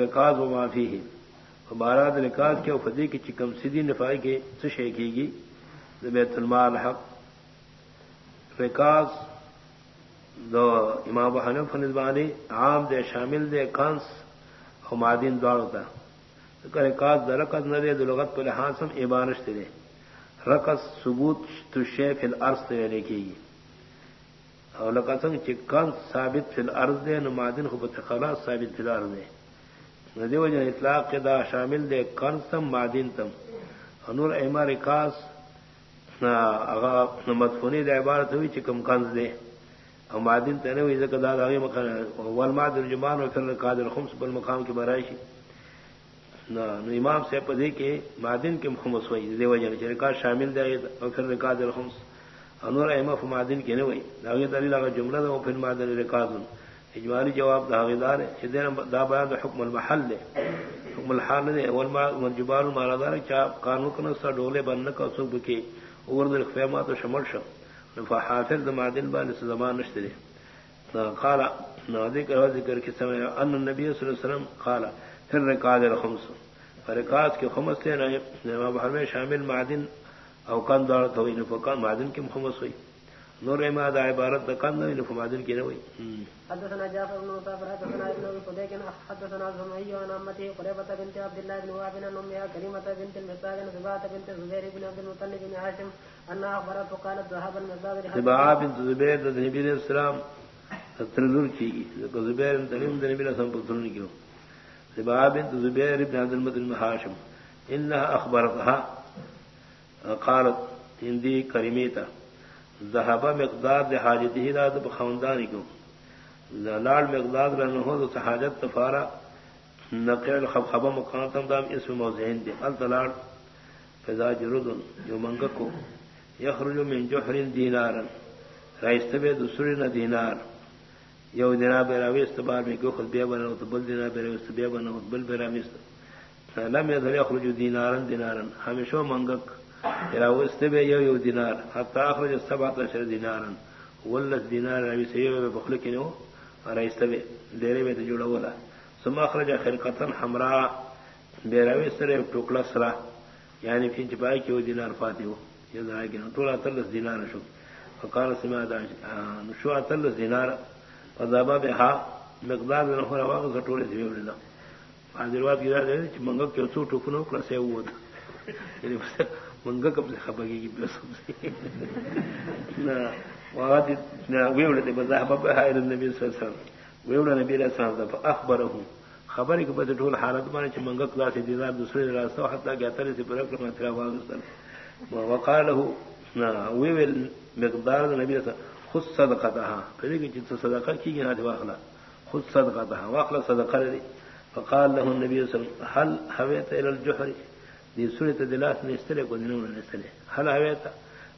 رکاز و معافی ہے بارات رکاز کے فدی کی چکم سیدھی نفائی کے سشے کی گی۔ بیت المال حق۔ رکاز دو امام حنف نظبانی عام دے، شامل دے کنس حمادین دوڑ ہوتا رکاز دا رکز نہ دے دلغت پر حاصم عبانش دے۔ رکز ثبوت تشے فی الارض تے لکھی گی۔ اور لکسنگ چکن ثابت فی الارض دے نمادن خوبت خلاص ثابت فی الارض دے ندی وجہ اطلاق کے دا شامل دے کنز تم مادین تم. نور ایما رکاس مدفونی دے عبارت ہوئی چکم کنز دے اور مادین تنے ہوئی ذکر داد آگے مکان والماد الجمان و پھر رکاد الخمس بالمقام کی برائشی نو امام سے پدی کے مادین کے خمس ہوئی دے وجہ رکاس شامل دے اور پھر رکاد الخمس. انور احمد مادن کی نہیں داغی دلیل اگر جملہ دا پھر مادن رکاز اجمالی جواب داغی دار ہے دا بیان دا حکم المحل دے۔ حکم الحال دے والجبال مالا دار ہے، چا قانون کنا سا ڈولے بننا کا صبح کی اورد الخفیمات و شمل شم نفا حافظ دا مادن با نس زمان نشت دے۔ قال ذکر و ذکر کی سمع ان النبی صلی اللہ علیہ وسلم قال پھر رکاز الخمس۔ فرکاز کے خمس سے نمہ بحر میں شامل معدن او کان دار تو ان فکان معدن کی محمد ہوئی نور ما دا عبارت دا کان ان فمادن کی نہ ہوئی حدثنا جعفر بن مصعب حدثنا ابن ابي فديك حدثنا زمعي عن امته قريبة بنت عبد الله بن وهب بن امها كريمة بنت المساق بن زباة بنت زبير بن عبد المطلب بن هاشم انها اخبرت وقالت ذهب المساق زباة بنت زبير بن نبي الاسلام ترذر کی زبير بن تميم بن نبي الاسلام پترن بنت زبير بن عبد المطلب بن هاشم انها اخبرتها قالت ہندی کریمیتا ذہبہ مقدار دے حاجت ہی رات خاندانی کو لال مقدار رن ہو تو حاجت تفارا نقل خبہ مقام دام اس میں موزین دے التلاڑ فضا جردن جو منگ کو یخرج من جوہرین دینارن رائستبے دوسری نہ دینار۔ یو دینا بیراوی استبار میں کو خود بیا بنا تو بل دینا بیراوی استبیا بنا بل بیراوی است لم یذر یخرج دینارن دینارن، ہمیشہ منگک بے یو یو دینار حتی اخرج سبعت عشر دینارا ولس دینار روی سیو بخلق نو رئیس بے دیرے میں تجوڑا ولا ثم اخرج خلقتن حمراء بے روی سر ٹوکلا سرا یعنی پھنچ پائے کہ وہ دینار فاتح ہو یہ ذرا کہ ٹولا تلس دینار شو فقال سمع نشو تلس دینار فذهب بها مقدار نہ ہو رہا وہ ٹولے دی ولا حاضر وات کی دے منگو کہ تو ٹوکنو کلا سے وہ منگا کب سے خبر کی خبر حالت مانے منگا کلا سے دیدار دوسرے راستہ سے پر مقدار نبی خود صدقہ تھا پھر کہ جت صدقہ کی گیا واخلا۔ خود صدقہ تھا واخلا صدقہ لے فقال له النبي صلى الله عليه وسلم، هل هويت الى الجحر؟ دی سوری ته دلاس نه کو دینو نه استره هل اویتا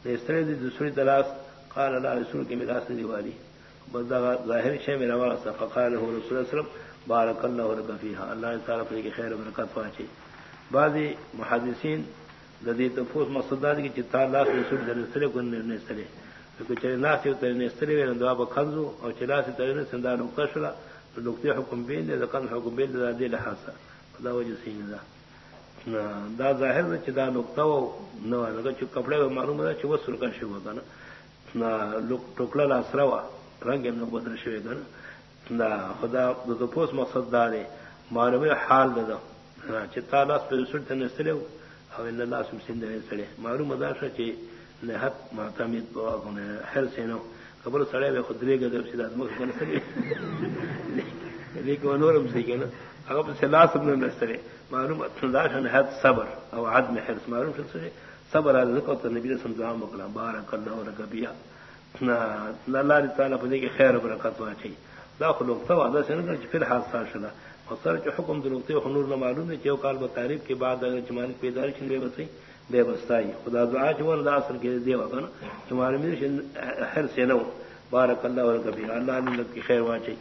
نه استره دی سوری دلاس قال لا رسول کی میراث دی والی. بدا ظاهر شی میرا واسطه فقال هو رسول الله صلی بارک الله لك فيها الله تعالی پر کی خیر و برکت پہنچے بعضی محدثین د دې تفوس مقصد دی چې تعالی رسول د استره کو نه استره کو چې ناس یو ته نه دعا په خنزو او چې لاس ته نه سندا نو قشلا حکم بین د کن حکم بین د دې لحاظه خدا وجه سینه دا ظاهر چې دا نقطه و نو هغه چې کپڑے معلومه ده چې وسر کا شی وته نه لوک ټوکلا لا سره رنگ یې نو بدل شوی ده دا خدا د پوس مقصد دا دی، معلومه حال دا. ده چې تعالی په رسول ته نسلو او ان الله سم سند نسلې معلومه ده چې نه حق معتمد بواغونه هر سينو خبر سره به خدري ګذر شي د مخ کنه سره لیکن نورم سي کنه هغه په لاس ابن نسره معلوم تنداشن حد صبر او عدم حرص، معلوم شو سره صبر على ذکر تو نبی رسول الله مقلا بارک الله ولك بیا۔ نا الله تعالی په دې کې خیر او برکت واچي دا خو لوګ ته دا څنګه چې په حادثه شله او چې حکم دروغته خو نور معلوم دی چې یو کال به تعریف کې بعد اگر جمان پیدا شي به وسی بے بستائی۔ خدا دعا چې ور دا اصل کې دی وکنه چې معلوم دي هر نو بارک الله ولك بیا۔ الله دې خیر واچي